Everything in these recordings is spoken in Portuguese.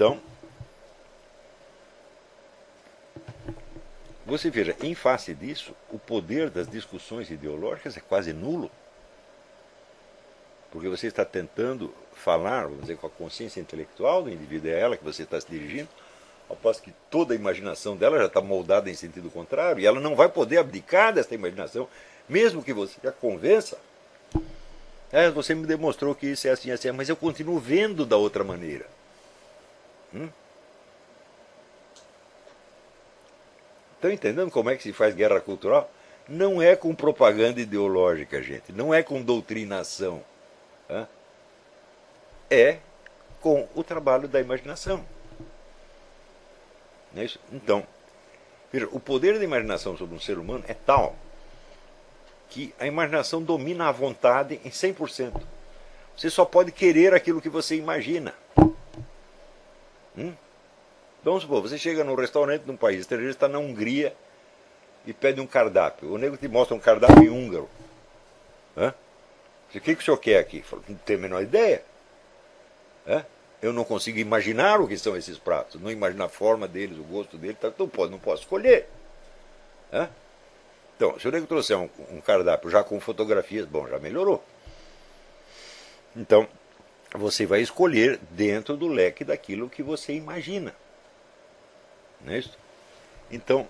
Então, você veja, em face disso, o poder das discussões ideológicas é quase nulo. Porque você está tentando falar, vamos dizer, com a consciência intelectual do indivíduo, é ela que você está se dirigindo, ao passo que toda a imaginação dela já está moldada em sentido contrário, e ela não vai poder abdicar dessa imaginação, mesmo que você a convença. É, você me demonstrou que isso é assim, assim, mas eu continuo vendo da outra maneira. Hum? Estão entendendo como é que se faz guerra cultural? Não é com propaganda ideológica, gente. Não é com doutrinação. É com o trabalho da imaginação. Não é isso? Então, veja, o poder da imaginação sobre um ser humano é tal que a imaginação domina a vontade em 100%. Você só pode querer aquilo que você imagina. Hum? Vamos supor, você chega num restaurante num país estrangeiro, está na Hungria e pede um cardápio. O nego te mostra um cardápio húngaro. Hã? O que, que o senhor quer aqui? Falo, não tenho a menor ideia. Hã? Eu não consigo imaginar o que são esses pratos, não imaginar a forma deles, o gosto deles, então não posso, não posso escolher. Hã? Então, se o nego trouxer um, um cardápio já com fotografias, bom, já melhorou. Então, você vai escolher dentro do leque daquilo que você imagina. Não é isso? Então,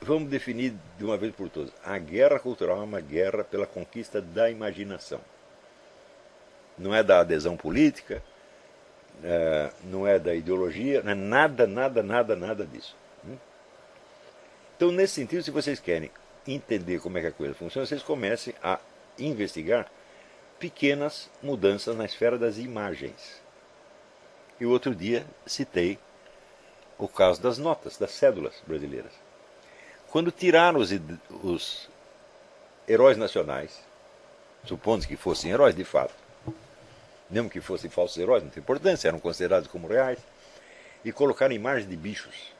vamos definir de uma vez por todas. A guerra cultural é uma guerra pela conquista da imaginação. Não é da adesão política, é, não é da ideologia, não é nada, nada, nada, nada disso. Hum? Então, nesse sentido, se vocês querem entender como é que a coisa funciona, vocês comecem a investigar pequenas mudanças na esfera das imagens. E outro dia citei o caso das notas, das cédulas brasileiras. Quando tiraram os, os heróis nacionais, supondo que fossem heróis de fato, mesmo que fossem falsos heróis, não tem importância, eram considerados como reais, e colocaram imagens de bichos.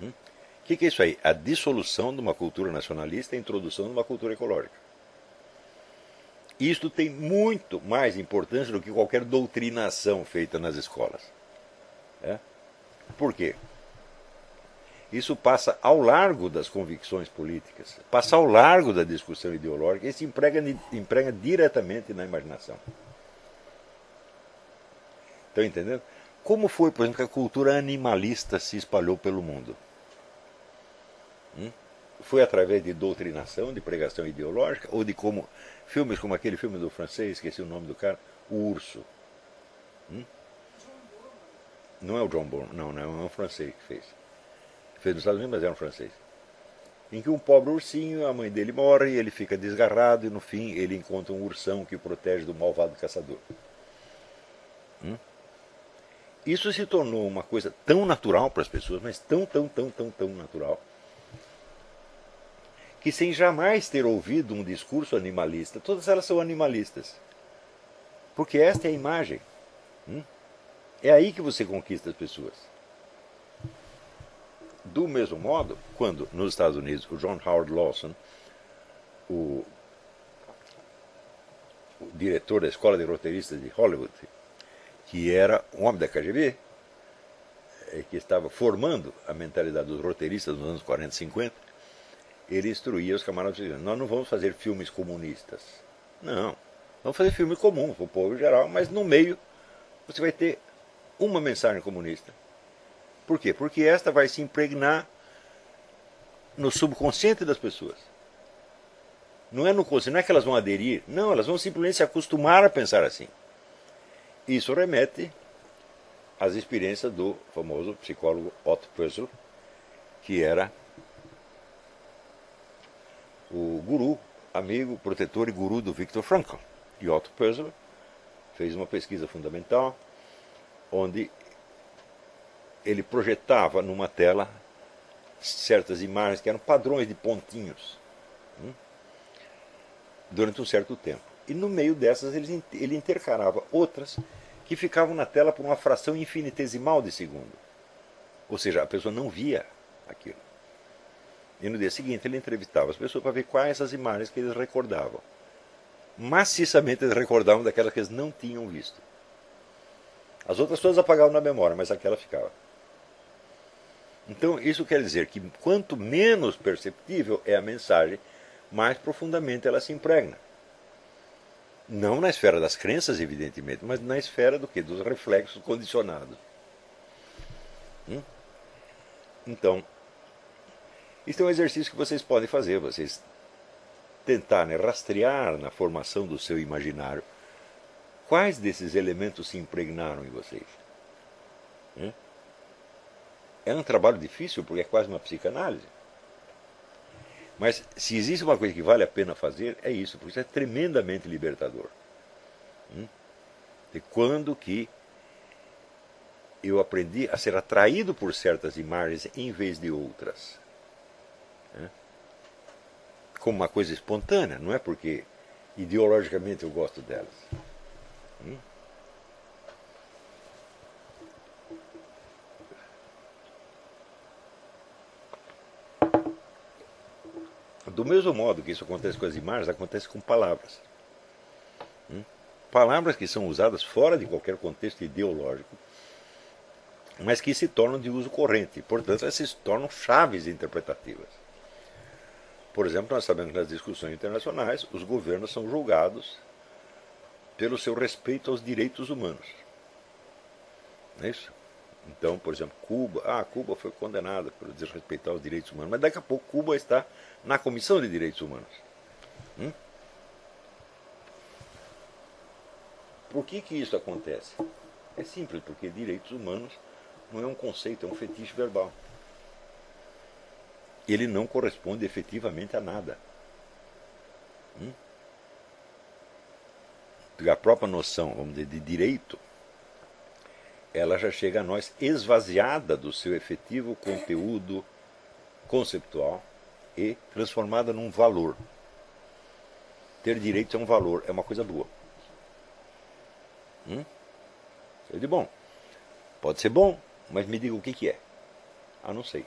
O hum? que, que é isso aí? A dissolução de uma cultura nacionalista e a introdução de uma cultura ecológica. Isto tem muito mais importância do que qualquer doutrinação feita nas escolas. É? Por quê? Isso passa ao largo das convicções políticas, passa ao largo da discussão ideológica e se emprega, emprega diretamente na imaginação. Estão entendendo? Como foi, por exemplo, que a cultura animalista se espalhou pelo mundo? Hum? Foi através de doutrinação, de pregação ideológica, ou de como filmes como aquele filme do francês, esqueci o nome do cara, O Urso. Hum? Não é o John Bourne, não, não, é um francês que fez fez nos Estados Unidos, mas era um francês. Em que um pobre ursinho, a mãe dele morre, ele fica desgarrado e no fim ele encontra um ursão que o protege do malvado caçador. Hum? Isso se tornou uma coisa tão natural para as pessoas, mas tão, tão, tão, tão, tão natural, que sem jamais ter ouvido um discurso animalista, todas elas são animalistas. Porque esta é a imagem. Hum? É aí que você conquista as pessoas. Do mesmo modo, quando nos Estados Unidos o John Howard Lawson, o, o diretor da Escola de Roteiristas de Hollywood, que era um homem da KGB, eh, que estava formando a mentalidade dos roteiristas nos anos 40 e 50, ele instruía os camaradas nós não vamos fazer filmes comunistas. Não, vamos fazer filme comum para o povo em geral, mas no meio você vai ter uma mensagem comunista por quê? Porque esta vai se impregnar no subconsciente das pessoas. Não é no consciente, não é que elas vão aderir, não, elas vão simplesmente se acostumar a pensar assim. Isso remete às experiências do famoso psicólogo Otto Puzzle, que era o guru, amigo, protetor e guru do Viktor Frankl. E Otto Puzzle fez uma pesquisa fundamental onde ele projetava numa tela certas imagens que eram padrões de pontinhos hum, durante um certo tempo. E no meio dessas ele, intercalava outras que ficavam na tela por uma fração infinitesimal de segundo. Ou seja, a pessoa não via aquilo. E no dia seguinte ele entrevistava as pessoas para ver quais as imagens que eles recordavam. Maciçamente eles recordavam daquelas que eles não tinham visto. As outras todas apagavam na memória, mas aquela ficava. Então, isso quer dizer que quanto menos perceptível é a mensagem, mais profundamente ela se impregna. Não na esfera das crenças, evidentemente, mas na esfera do que? Dos reflexos condicionados. Hum? Então, isso é um exercício que vocês podem fazer, vocês tentarem rastrear na formação do seu imaginário quais desses elementos se impregnaram em vocês. É um trabalho difícil porque é quase uma psicanálise. Mas se existe uma coisa que vale a pena fazer, é isso, porque isso é tremendamente libertador. Hum? E quando que eu aprendi a ser atraído por certas imagens em vez de outras. Né? Como uma coisa espontânea, não é porque ideologicamente eu gosto delas. Hum? Do mesmo modo que isso acontece com as imagens, acontece com palavras. Hum? Palavras que são usadas fora de qualquer contexto ideológico, mas que se tornam de uso corrente. Portanto, elas se tornam chaves interpretativas. Por exemplo, nós sabemos que nas discussões internacionais os governos são julgados pelo seu respeito aos direitos humanos. Não é isso? Então, por exemplo, Cuba, ah, Cuba foi condenada por desrespeitar os direitos humanos, mas daqui a pouco Cuba está na Comissão de Direitos Humanos. Hum? Por que, que isso acontece? É simples, porque direitos humanos não é um conceito, é um fetiche verbal. Ele não corresponde efetivamente a nada. Hum? A própria noção, vamos dizer, de direito ela já chega a nós esvaziada do seu efetivo conteúdo conceptual e transformada num valor. Ter direitos é um valor, é uma coisa boa. Hum? É de bom. Pode ser bom, mas me diga o que, que é. Ah, não sei.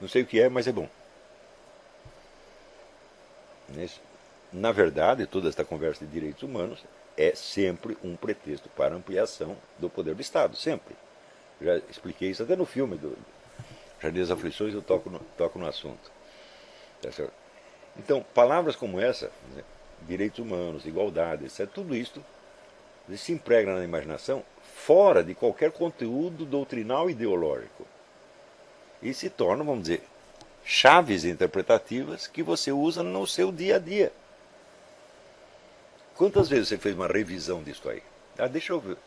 Não sei o que é, mas é bom. Na verdade, toda esta conversa de direitos humanos é sempre um pretexto para ampliação do poder do Estado, sempre. Já expliquei isso até no filme do Jardim das Aflições, eu toco no, toco no assunto. Tá então, palavras como essa, direitos humanos, igualdade, etc., tudo isto se emprega na imaginação fora de qualquer conteúdo doutrinal ideológico. E se tornam, vamos dizer, chaves interpretativas que você usa no seu dia a dia. Quantas vezes você fez uma revisão disso aí? Ah, deixa eu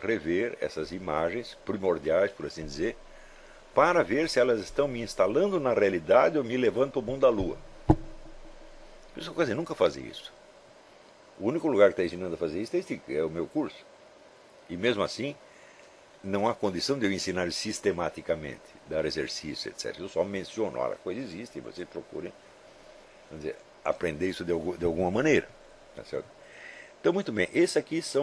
rever essas imagens primordiais, por assim dizer, para ver se elas estão me instalando na realidade ou me levando para o mundo da lua. Isso é coisa, eu nunca fazia isso. O único lugar que está ensinando a fazer isso é, é o meu curso. E mesmo assim, não há condição de eu ensinar sistematicamente, dar exercício, etc. Eu só menciono, olha, a coisa existe, e vocês procurem dizer, aprender isso de, de alguma maneira. Tá? Então, muito bem, esses aqui são